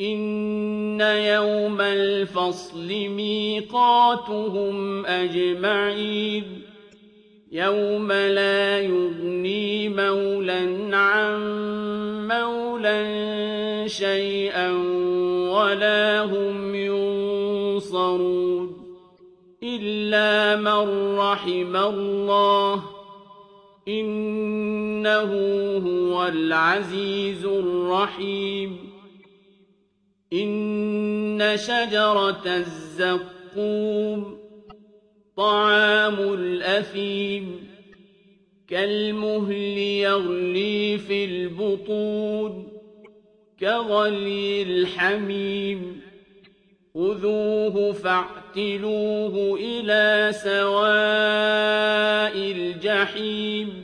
إِنَّ يَوْمَ الْفَصْلِ مِيقَاتُهُمْ أَجْمَعِينَ يَوْمَ لَا يُغْنِي مَوْلًى عَن مَّوْلًى شَيْئًا وَلَا هُمْ يُنصَرُونَ إِلَّا مَن رَّحِمَ اللَّهُ ۚ إِنَّهُ هُوَ الْعَزِيزُ الرَّحِيمُ إِنَّ شَجَرَتَ الزَّقُّومِ طَعَامُ الْأَثِيمِ كَالْمُهْلِ يَغْلِي فِي الْبُطُونِ كَغَلْيِ الْحَمِيمِ خُذُوهُ فَاعْتِلُوهُ إِلَىٰ سَوَاءِ الْجَحِيمِ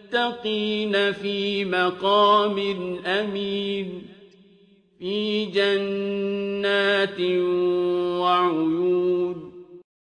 فِي مَقَامٍ أَمِينٍ فِي جَنَّاتٍ وَعُيُونٍ